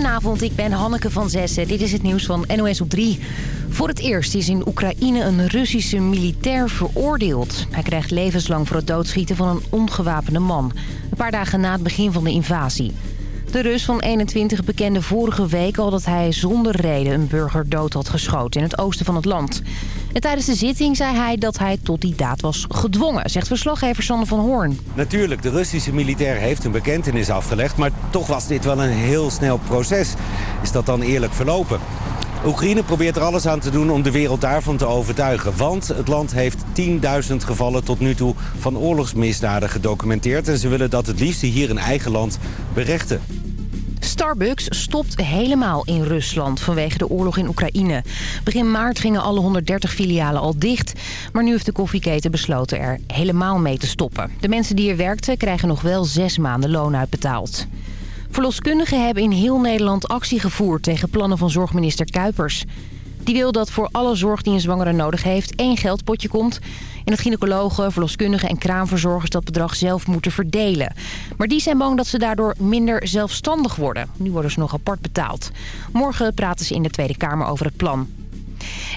Goedenavond, ik ben Hanneke van Zessen. Dit is het nieuws van NOS op 3. Voor het eerst is in Oekraïne een Russische militair veroordeeld. Hij krijgt levenslang voor het doodschieten van een ongewapende man. Een paar dagen na het begin van de invasie. De Rus van 21 bekende vorige week al dat hij zonder reden een burger dood had geschoten in het oosten van het land. En tijdens de zitting zei hij dat hij tot die daad was gedwongen, zegt verslaggever Sander van Hoorn. Natuurlijk, de Russische militair heeft een bekentenis afgelegd, maar toch was dit wel een heel snel proces. Is dat dan eerlijk verlopen? Oekraïne probeert er alles aan te doen om de wereld daarvan te overtuigen. Want het land heeft 10.000 gevallen tot nu toe van oorlogsmisdaden gedocumenteerd. En ze willen dat het liefst hier in eigen land berechten. Starbucks stopt helemaal in Rusland vanwege de oorlog in Oekraïne. Begin maart gingen alle 130 filialen al dicht. Maar nu heeft de koffieketen besloten er helemaal mee te stoppen. De mensen die er werkten krijgen nog wel zes maanden loon uitbetaald. Verloskundigen hebben in heel Nederland actie gevoerd tegen plannen van zorgminister Kuipers. Die wil dat voor alle zorg die een zwangere nodig heeft één geldpotje komt... en dat gynaecologen, verloskundigen en kraamverzorgers dat bedrag zelf moeten verdelen. Maar die zijn bang dat ze daardoor minder zelfstandig worden. Nu worden ze nog apart betaald. Morgen praten ze in de Tweede Kamer over het plan.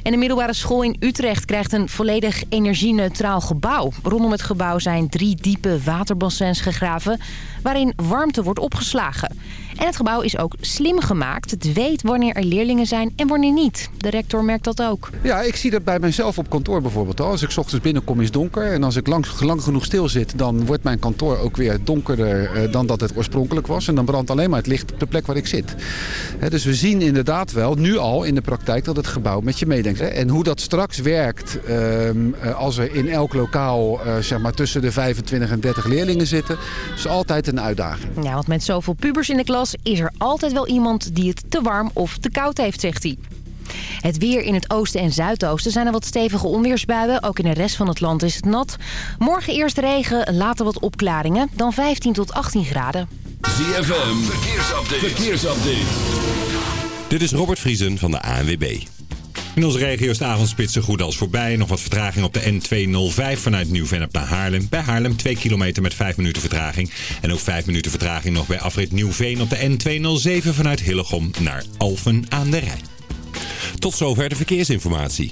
En de middelbare school in Utrecht krijgt een volledig energie-neutraal gebouw. Rondom het gebouw zijn drie diepe waterbassins gegraven... waarin warmte wordt opgeslagen. En het gebouw is ook slim gemaakt. Het weet wanneer er leerlingen zijn en wanneer niet. De rector merkt dat ook. Ja, ik zie dat bij mijzelf op kantoor bijvoorbeeld al. Als ik ochtends binnenkom is het donker. En als ik lang, lang genoeg stil zit, dan wordt mijn kantoor ook weer donkerder eh, dan dat het oorspronkelijk was. En dan brandt alleen maar het licht op de plek waar ik zit. dus we zien inderdaad wel, nu al in de praktijk, dat het gebouw met je meedenkt. En hoe dat straks werkt ehm, eh, als er in elk lokaal eh, zeg maar tussen de 25 en 30 leerlingen zitten, is altijd een uitdaging. Ja, want met zoveel pubers in de klas is er altijd wel iemand die het te warm of te koud heeft, zegt hij. Het weer in het oosten en zuidoosten zijn er wat stevige onweersbuien. Ook in de rest van het land is het nat. Morgen eerst regen, later wat opklaringen. Dan 15 tot 18 graden. ZFM, verkeersupdate. verkeersupdate. Dit is Robert Vriesen van de ANWB. In onze regio is de avondspits zo goed als voorbij. Nog wat vertraging op de N205 vanuit Nieuw-Vennep naar Haarlem. Bij Haarlem 2 kilometer met 5 minuten vertraging. En ook 5 minuten vertraging nog bij afrit Nieuw-Veen op de N207 vanuit Hillegom naar Alphen aan de Rijn. Tot zover de verkeersinformatie.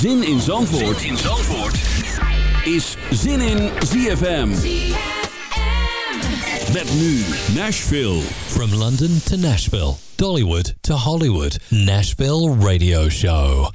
Zin in Zandvoort, zin in Zandvoort. is Zin in ZFM. Met nu Nashville. From London to Nashville, Dollywood to Hollywood, Nashville Radio Show.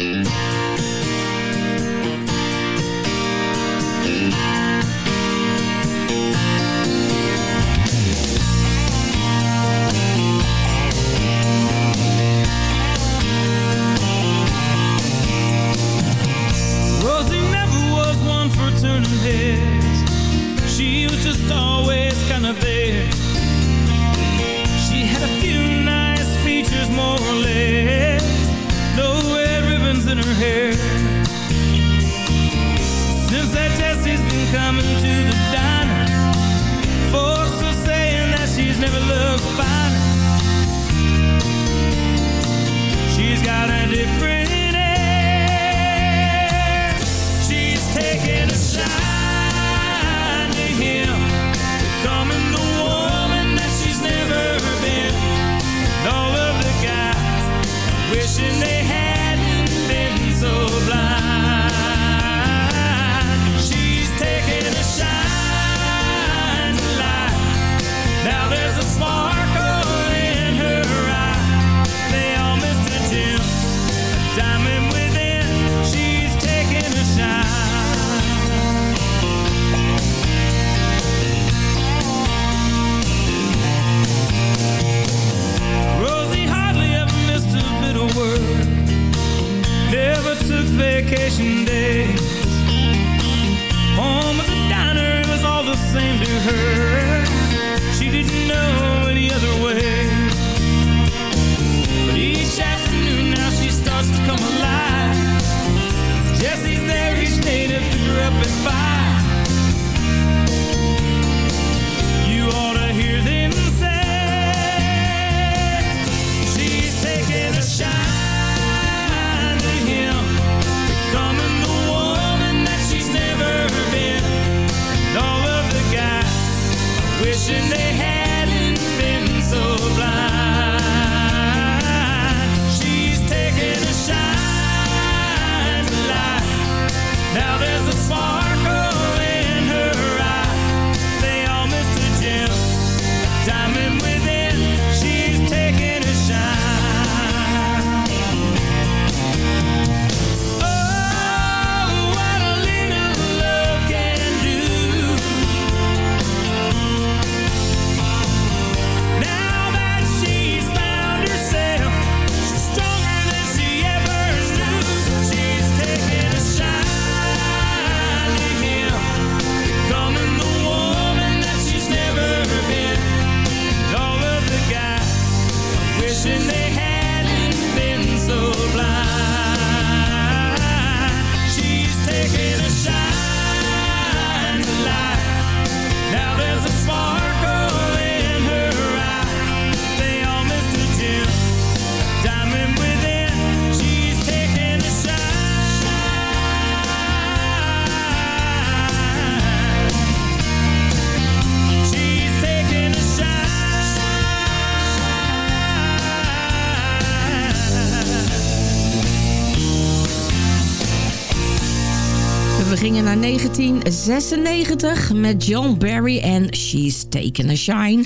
1996 met John Barry en She's Taken a Shine.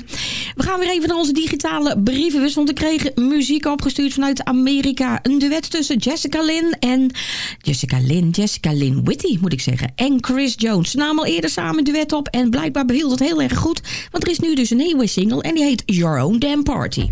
We gaan weer even naar onze digitale brievenbus, want ik kreeg muziek opgestuurd vanuit Amerika. Een duet tussen Jessica Lynn en... Jessica Lynn, Jessica Lynn Whitty moet ik zeggen. En Chris Jones. Ze namen al eerder samen een duet op en blijkbaar beviel het heel erg goed. Want er is nu dus een nieuwe single en die heet Your Own Damn Party.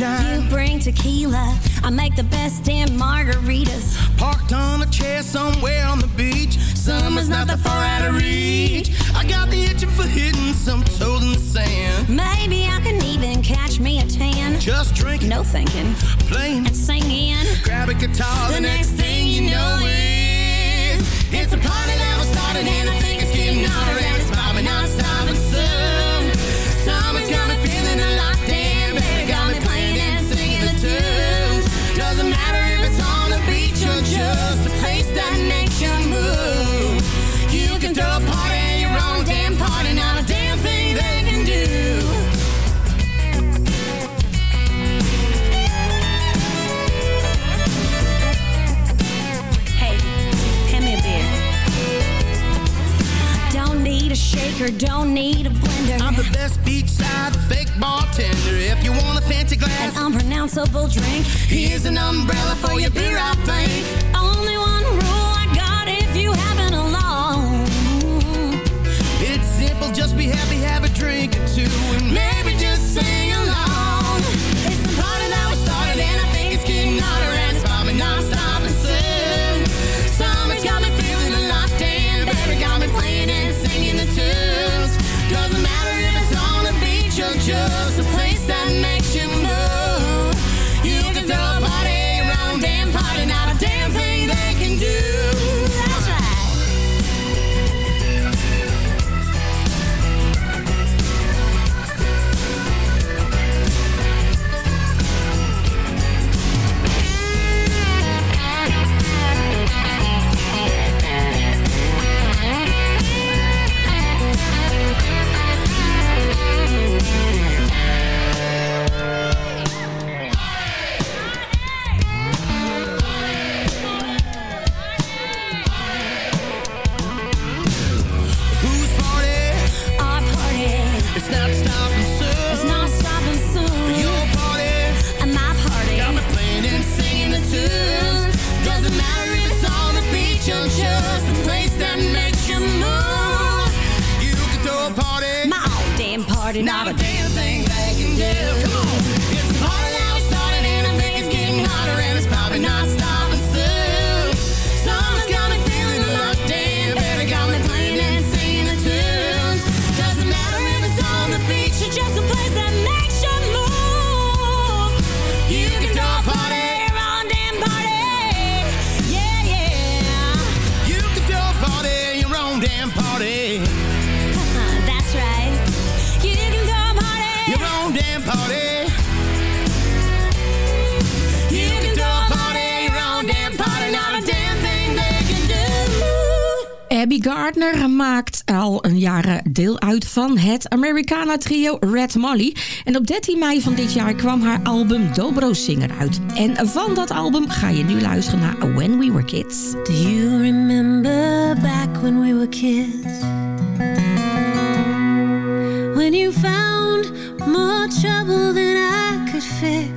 Sunshine. You bring tequila. I make the best damn margaritas. Parked on a chair somewhere on the beach. Summer's not that far out of reach. I got the itching for hitting some toes in the sand. Maybe I can even catch me a tan. Just drinking, No thinking. playing, And singing. grab a guitar. The, next thing you know is it's a party that was started and I think it's getting hotter and it's popping non-stop and soon summer's got me feeling a lot need don't need a blender. I'm the best beachside fake bartender. If you want a fancy glass, An unpronounceable drink. here's an umbrella for your beer, I think. Only one rule I got if you having alone. It's simple, just be happy, have a drink or two, and maybe just sing along. Van het Americana trio Red Molly. En op 13 mei van dit jaar kwam haar album Dobro Singer uit. En van dat album ga je nu luisteren naar When We Were Kids. Do you remember back when we were kids? When you found more trouble than I could fix.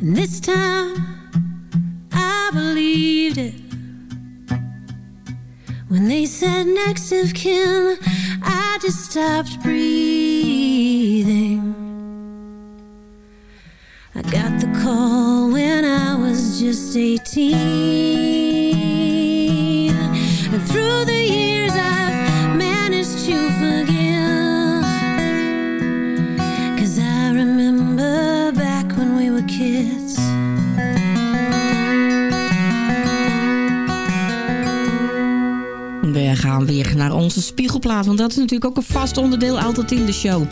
And this time I believed it. When they said next of kin, I just stopped breathing. I got the call when I was just 18. Weer naar onze spiegelplaat, want dat is natuurlijk ook een vast onderdeel altijd in de show.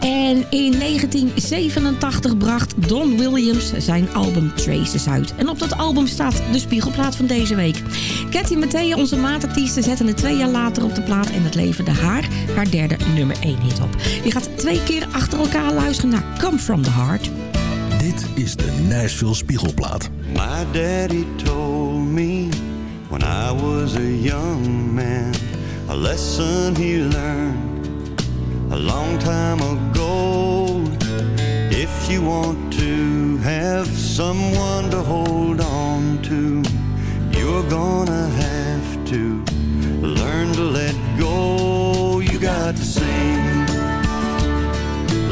En in 1987 bracht Don Williams zijn album Traces uit. En op dat album staat de spiegelplaat van deze week. Cathy Mattea, onze maatartieste, zette het twee jaar later op de plaat en het leverde haar haar derde nummer 1 hit op. Je gaat twee keer achter elkaar luisteren naar Come From The Heart. Dit is de Nashville Spiegelplaat. My daddy told me when I was a young man a lesson he learned a long time ago. If you want to have someone to hold on to, you're gonna have to learn to let go. You got to sing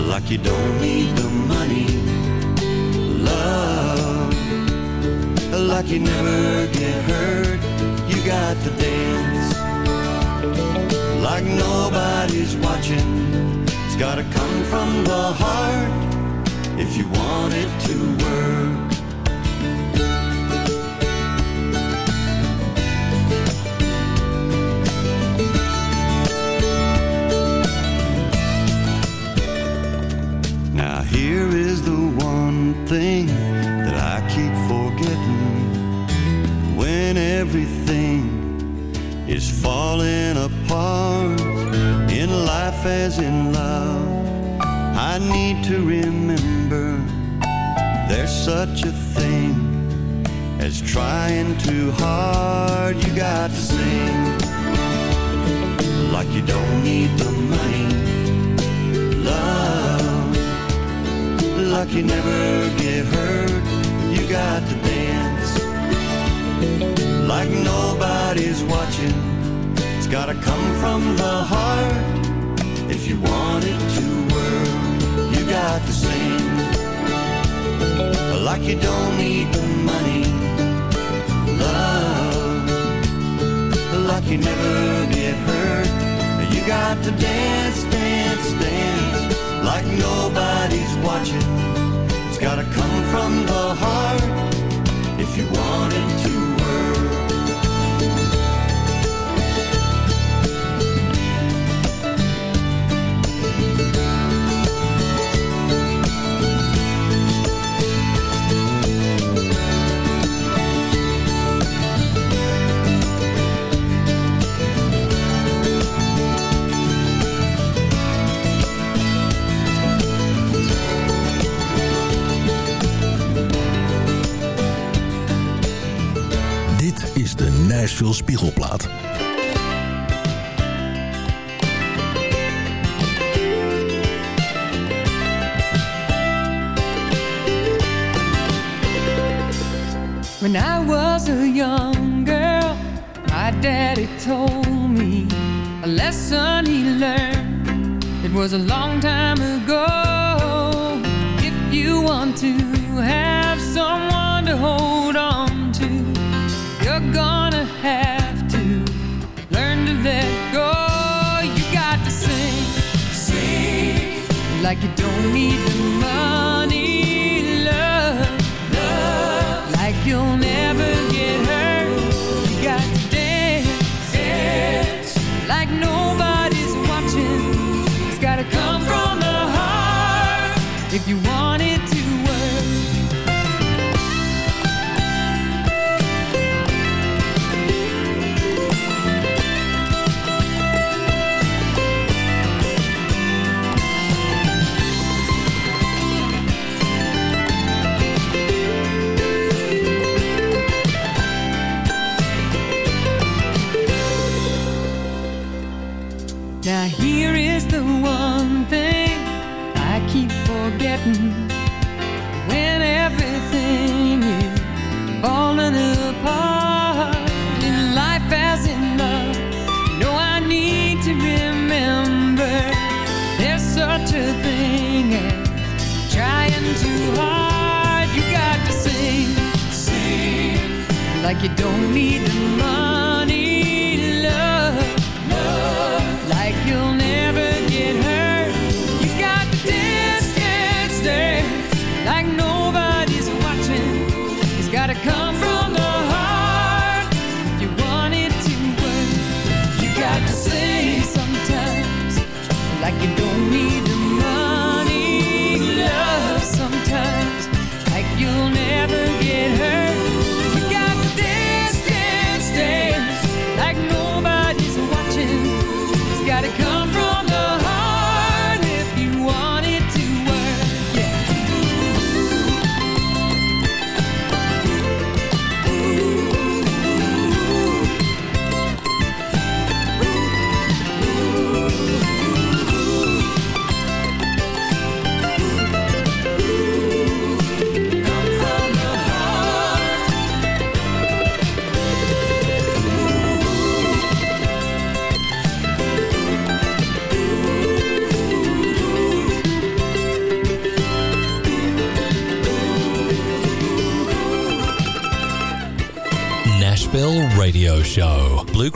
like you don't need the money. Love like you never get hurt. You got to dance like nobody's watching. It's gotta come from the heart if you want it to work. Such a thing as trying too hard. You got to sing like you don't need the money. Love like you never get hurt. You got to dance like nobody's watching. It's gotta come from the heart if you want it to work. You got to sing like you don't need the money. Love like you never get hurt. You got to dance, dance, dance like nobody's watching. It's gotta come from the heart if you want it Nashville Spiegelplaat. When I was a young girl, my daddy told me a lesson he learned. It was a long time ago. If you want to have someone to hold on to, you're gonna have to learn to let go. You got to sing, sing like you don't need the money, love, love, like you'll like you don't need the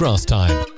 Bluegrass time.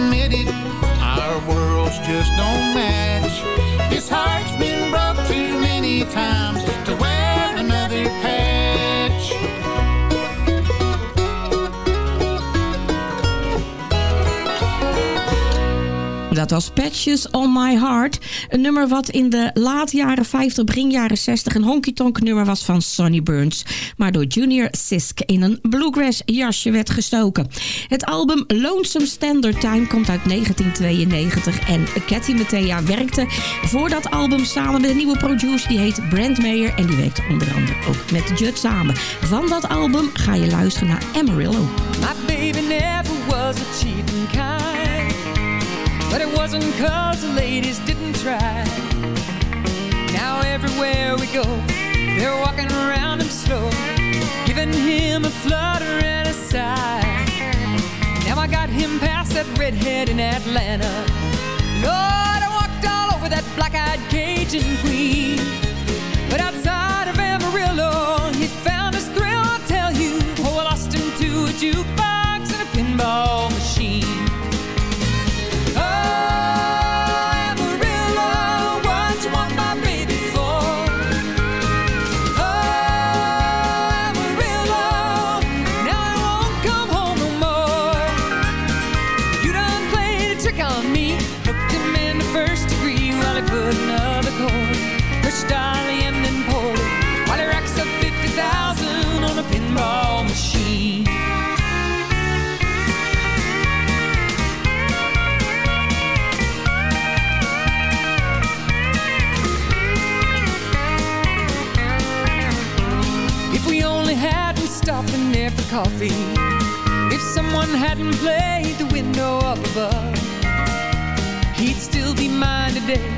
Admit it, our worlds just don't match. This heart's been broke too many times to wear another patch. Dat was Patches on My Heart. Een nummer wat in de late jaren 50, begin jaren 60... een honky-tonk nummer was van Sonny Burns. Maar door Junior Sisk in een bluegrass jasje werd gestoken. Het album Lonesome Standard Time komt uit 1992. En Cathy Mattea werkte voor dat album samen met een nieuwe producer. Die heet Brent Mayer. En die werkte onder andere ook met Judd samen. Van dat album ga je luisteren naar Amarillo. My baby never was a cheating kind. But it wasn't cause the ladies didn't try. Now everywhere we go, they're walking around him slow, giving him a flutter and a sigh. Now I got him past that redhead in Atlanta. Lord, I walked all over that black-eyed Cajun queen. Stopped for coffee. If someone hadn't played the window up above He'd still be mine today.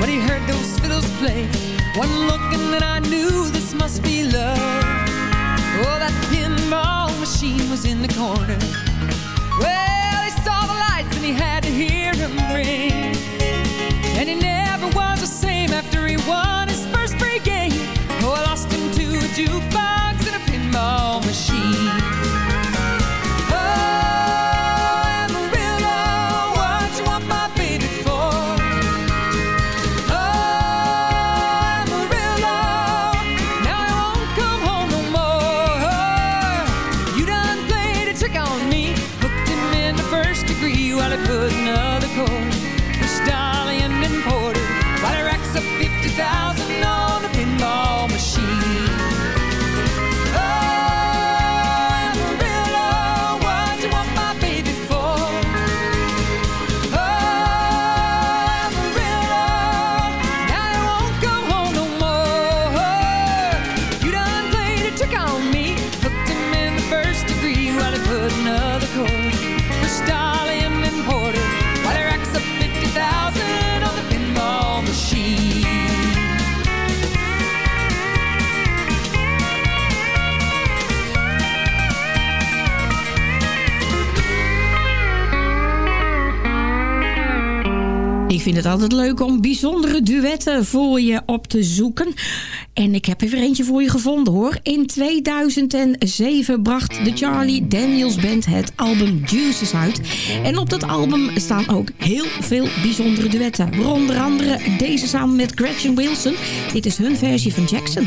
When he heard those fiddles play. One look and then I knew this must be love. Oh, that pinball machine was in the corner. Well, he saw the lights and he had to hear them ring. And he never was the same after he won his first free game. Oh, I lost him to a jukebox vind het altijd leuk om bijzondere duetten voor je op te zoeken. En ik heb even eentje voor je gevonden hoor. In 2007 bracht de Charlie Daniels Band het album Juices uit. En op dat album staan ook heel veel bijzondere duetten. Onder andere deze samen met Gretchen Wilson. Dit is hun versie van Jackson.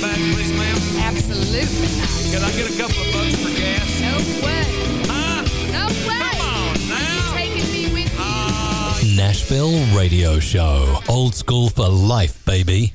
back, please, ma'am? Absolutely not. Can I get a couple of bucks for gas? No way. Huh? No way. Come on now. You're taking me with you. Uh, Nashville Radio Show. Old school for life, baby.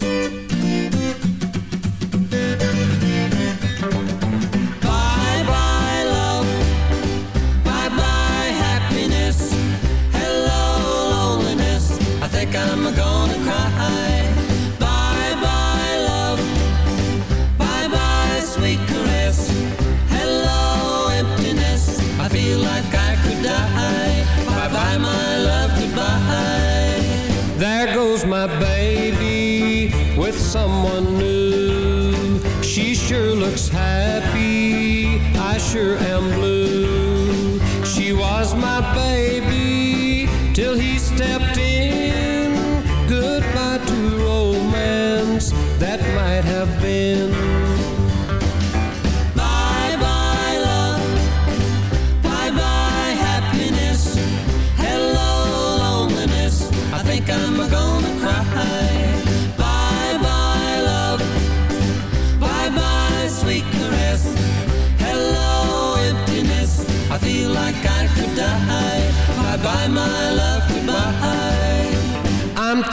sure looks happy. I sure am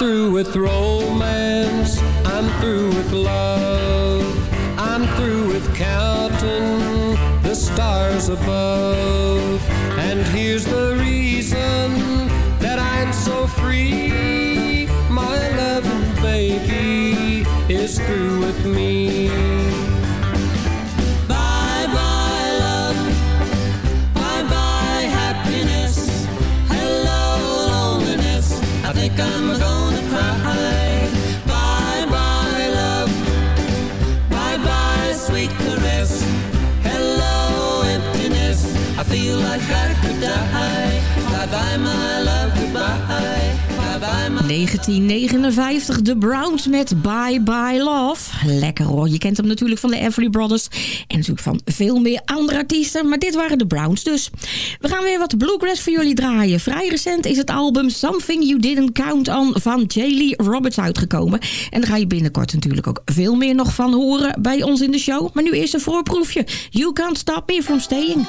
through with romance. I'm through with love. I'm through with counting the stars above. And here's the reason that I'm so free. My loving baby is through with me. 1959, The Browns met Bye Bye Love. Lekker hoor, je kent hem natuurlijk van de Everly Brothers. En natuurlijk van veel meer andere artiesten. Maar dit waren de Browns dus. We gaan weer wat bluegrass voor jullie draaien. Vrij recent is het album Something You Didn't Count On van J. Roberts uitgekomen. En daar ga je binnenkort natuurlijk ook veel meer nog van horen bij ons in de show. Maar nu eerst een voorproefje. You Can't Stop Me From Staying.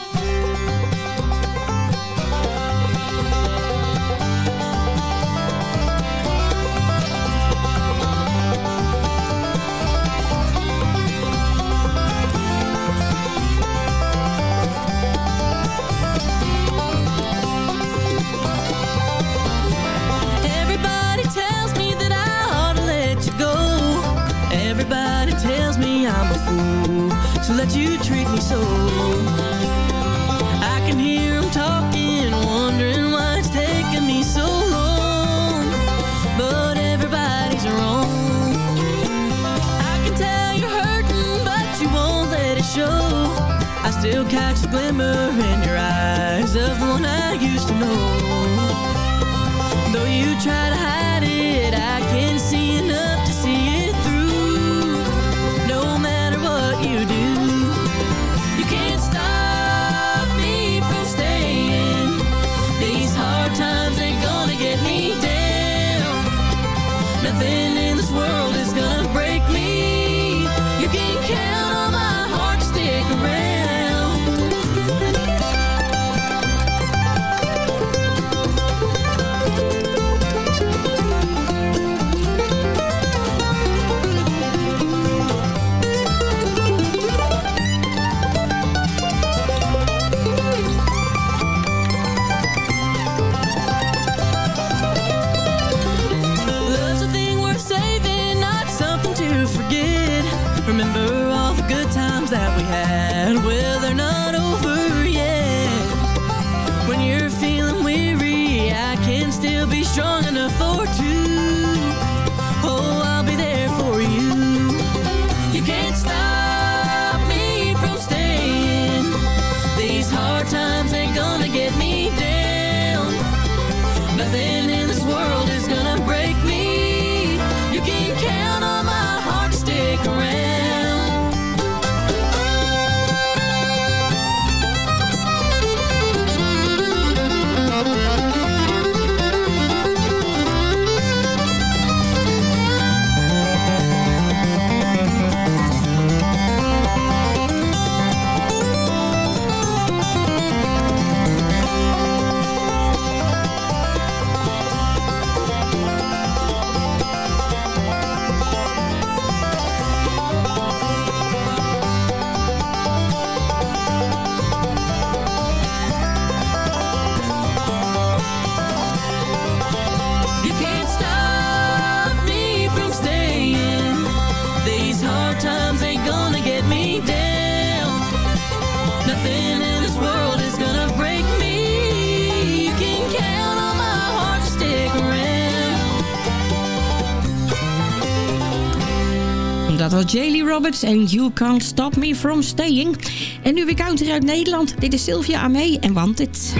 Was J. Roberts en You Can't Stop Me From Staying. En nu weer country uit Nederland. Dit is Sylvia Amee en Wanted.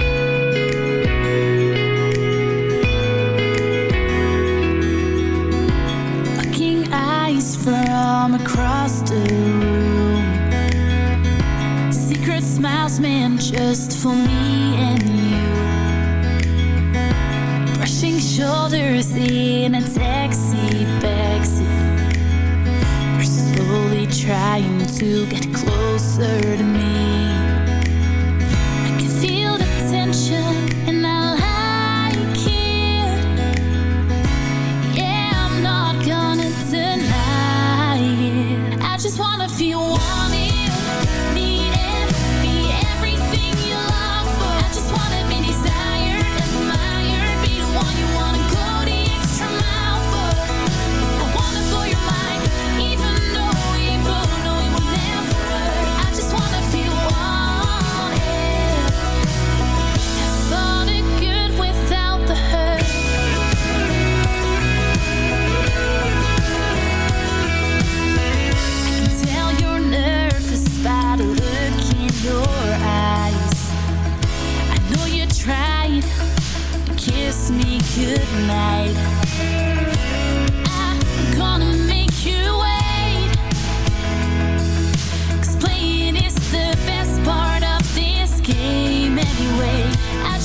Looking eyes from across the room. Secret smiles meant just for me and you. Brushing shoulders in a trying to get closer to me.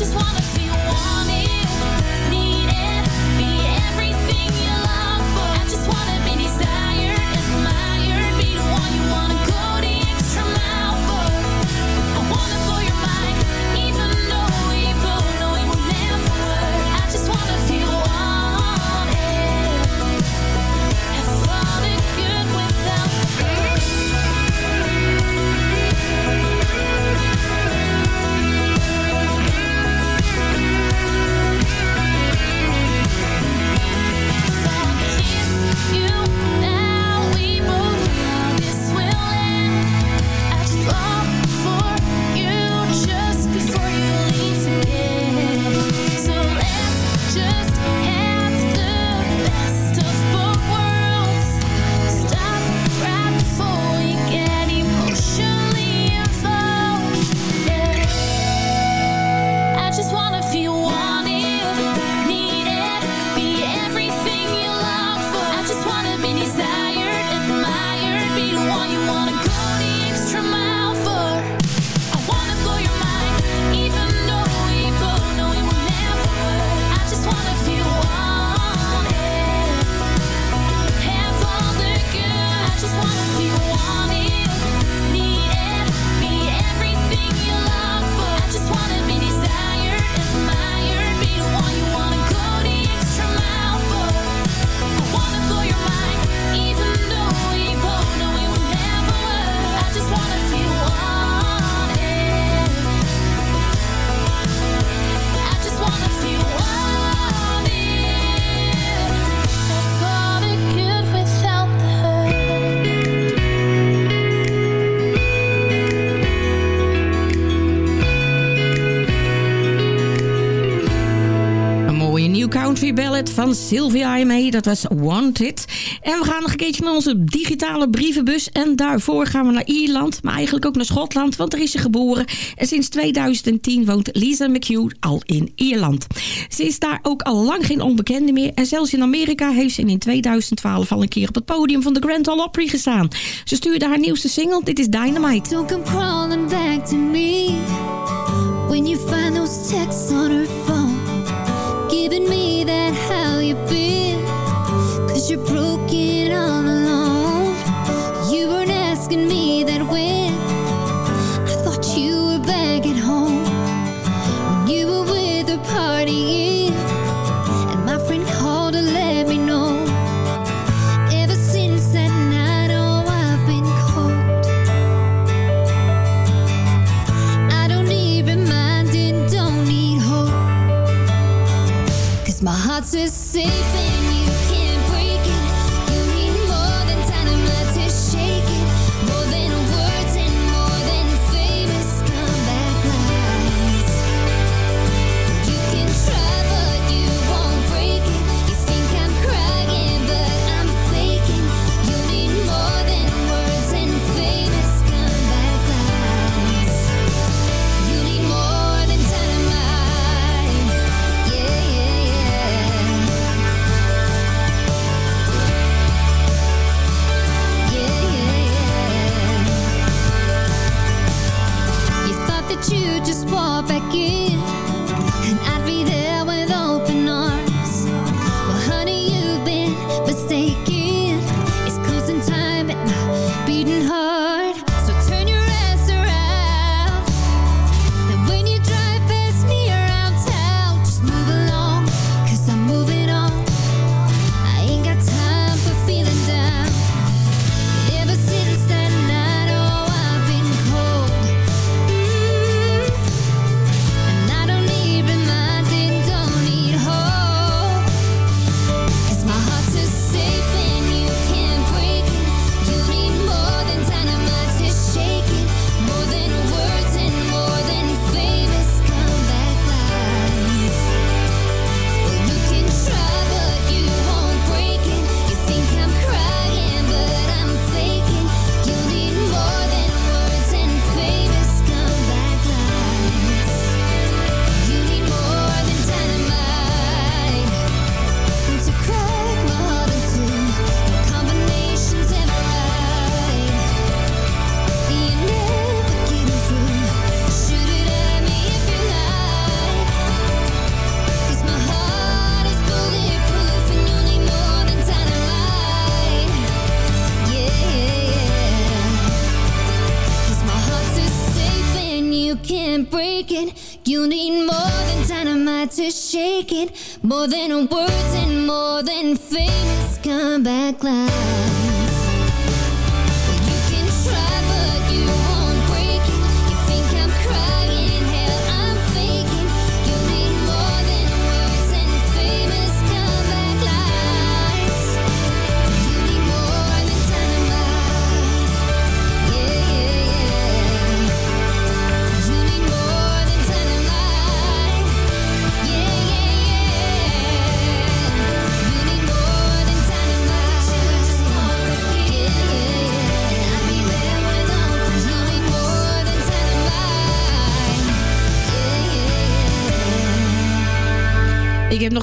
just wanna van Sylvia IMA, Dat was Wanted. En we gaan nog een keertje naar onze digitale brievenbus. En daarvoor gaan we naar Ierland, maar eigenlijk ook naar Schotland. Want daar is ze geboren. En sinds 2010 woont Lisa McHugh al in Ierland. Ze is daar ook al lang geen onbekende meer. En zelfs in Amerika heeft ze in 2012 al een keer op het podium van de Grand Ole Opry gestaan. Ze stuurde haar nieuwste single, dit is Dynamite. Don't come crawling back to me when you find you be? Cause you're to see that you just walk back in.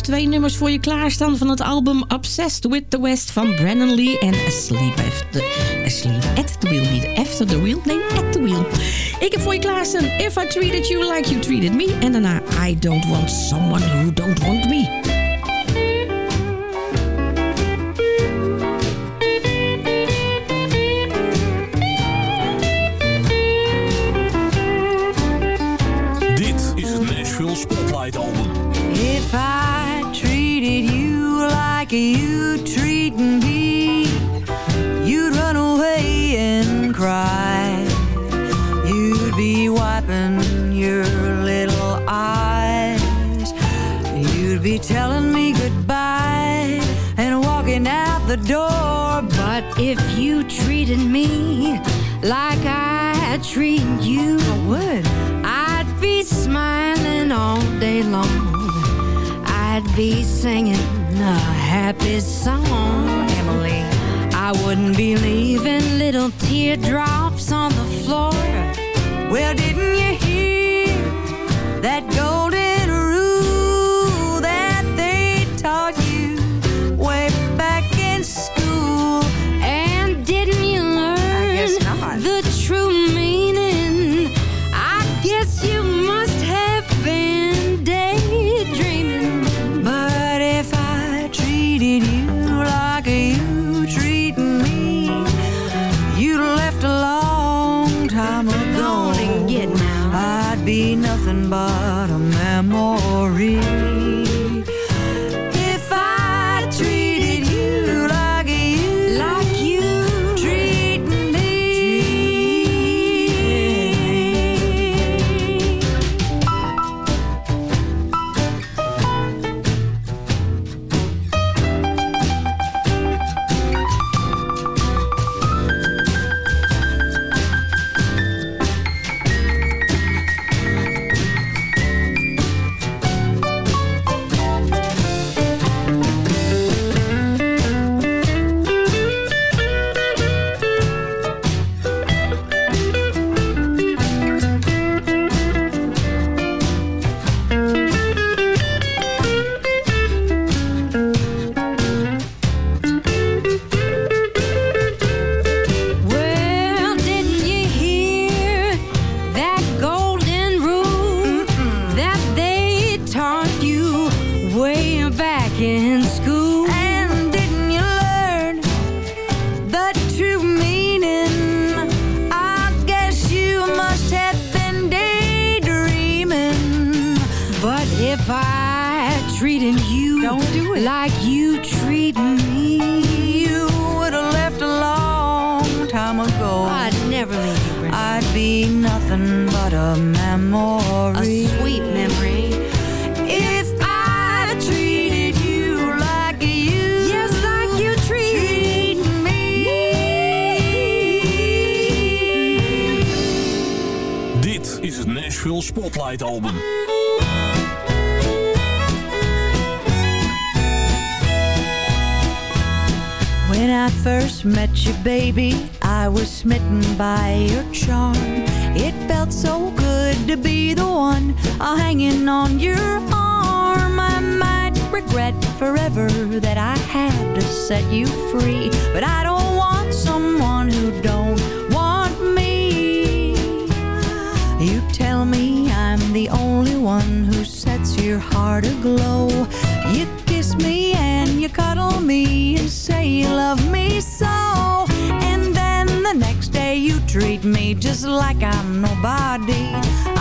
Twee nummers voor je klaarstaan van het album Obsessed with the West van Brandon Lee en Asleep, after, at the Wheel. Niet after the wheel, nee, at the wheel. Ik heb voor je klaarstaan If I Treated You Like You Treated Me en daarna I Don't Want Someone Who Don't Want Me. Be singing a happy song, Emily. I wouldn't be leaving little teardrops on the floor. Well, didn't you Spotlight Album. When I first met you, baby, I was smitten by your charm. It felt so good to be the one hanging on your arm. I might regret forever that I had to set you free, but I don't want someone who don't your heart aglow. You kiss me and you cuddle me and say you love me so. And then the next day you treat me just like I'm nobody.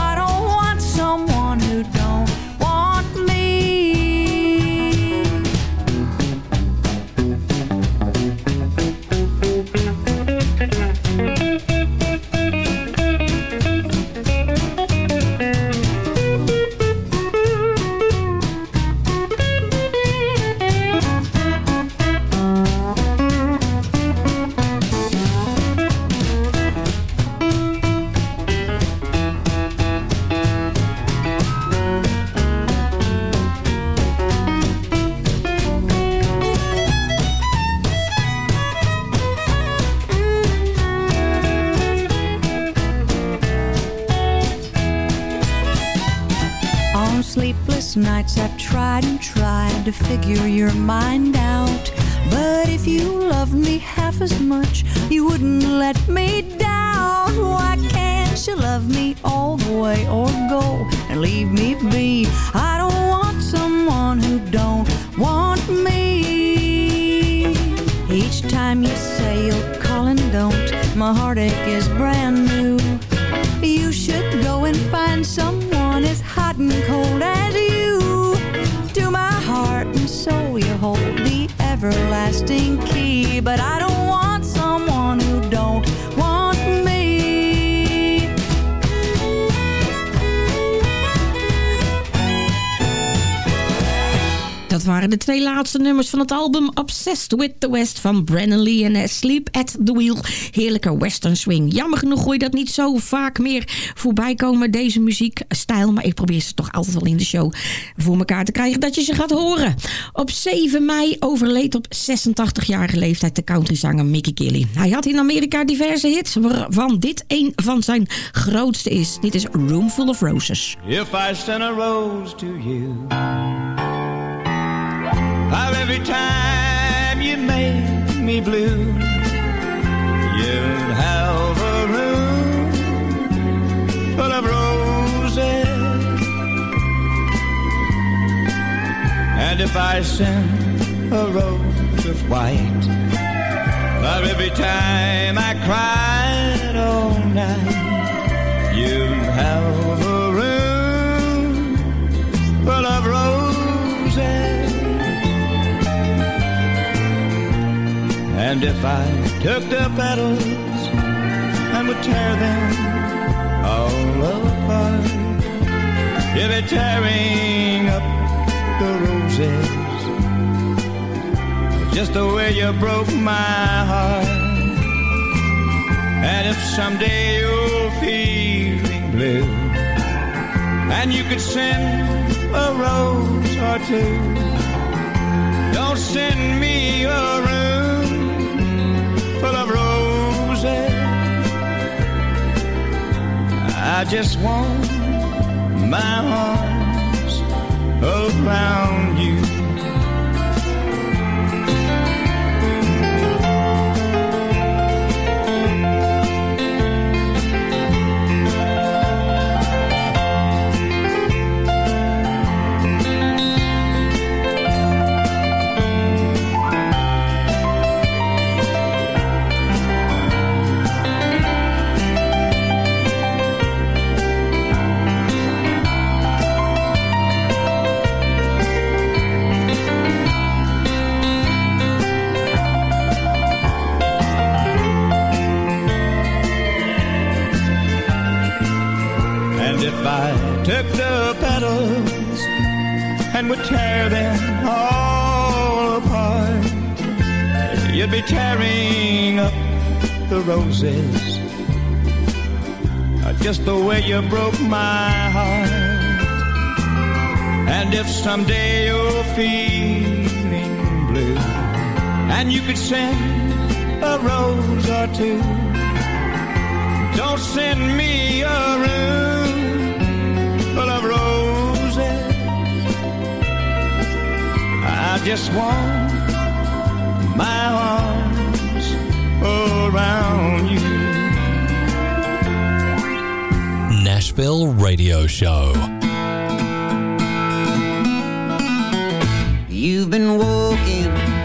Love me all the way or go and leave me be? I don't want someone who don't want me. Each time you say you'll call and don't, my heartache is brand new. You should go and find someone as hot and cold as you. To my heart and soul, you hold the everlasting key. But I don't Waren de twee laatste nummers van het album Obsessed with the West van Brennan Lee en Sleep at the Wheel. Heerlijke western swing. Jammer genoeg hoor je dat niet zo vaak meer voorbij komen, deze muziekstijl. Maar ik probeer ze toch altijd wel in de show voor elkaar te krijgen dat je ze gaat horen. Op 7 mei overleed op 86-jarige leeftijd de countryzanger Mickey Gilley. Hij had in Amerika diverse hits, waarvan dit een van zijn grootste is. Dit is Room Full of Roses. If I sent a rose to you, how every time you make me blue, you'd have a room full of roses. And if I sent a rose of white, for every time I cried all night, you'd have a room full of roses. And if I took the petals and would tear them all apart, you'd be tearing up the roses just the way you broke my heart. And if someday you're feeling blue and you could send a rose or two, don't send me a room full of roses. I just want my arms around you. And would tear them all apart, you'd be tearing up the roses. Just the way you broke my heart. And if someday you're feeling blue and you could send a rose or two, don't send me a room just want my arms around you. Nashville Radio Show. You've been walking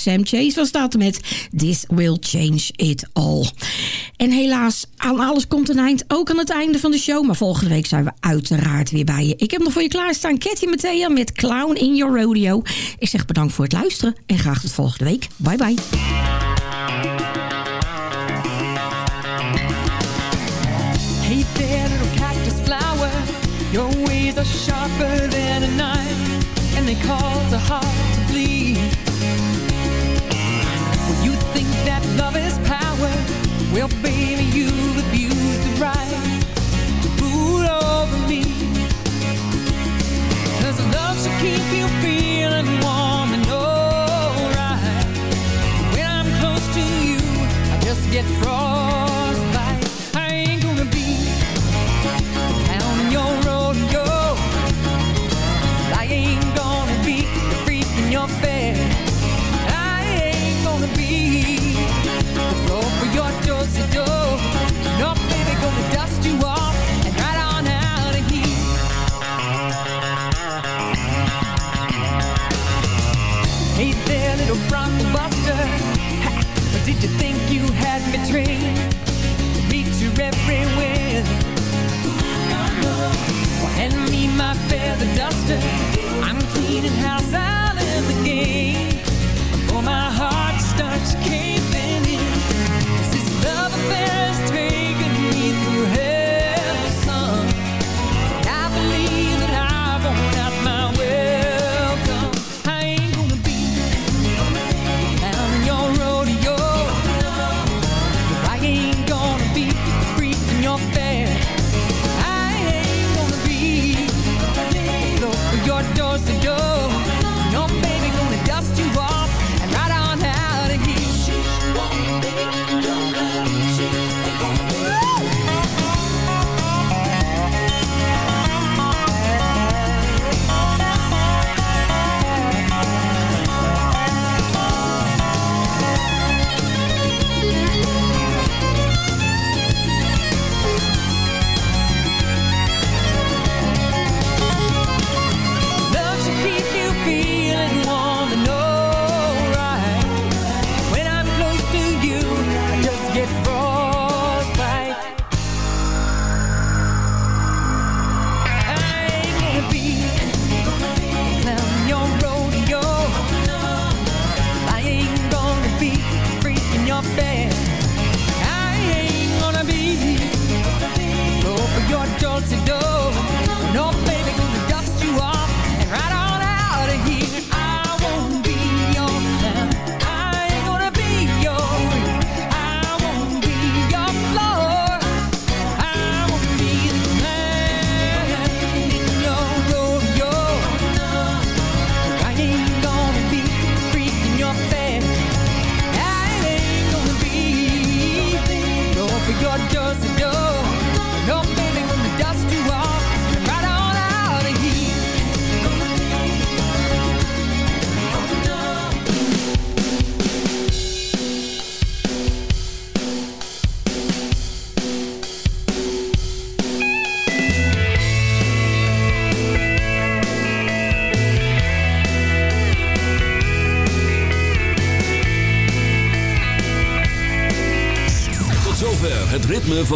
Sam Chase was dat met This Will Change It All. En helaas, aan alles komt een eind. Ook aan het einde van de show. Maar volgende week zijn we uiteraard weer bij je. Ik heb nog voor je klaarstaan Cathy Mattea met Clown in Your Rodeo. Ik zeg bedankt voor het luisteren en graag tot volgende week. Bye bye. Your ways are sharper than a knife. And they call the heart to bleed. Love is power. Well, baby, you've abused the right to rule over love should keep you feeling warm and alright. When I'm close to you, I just get frozen. distance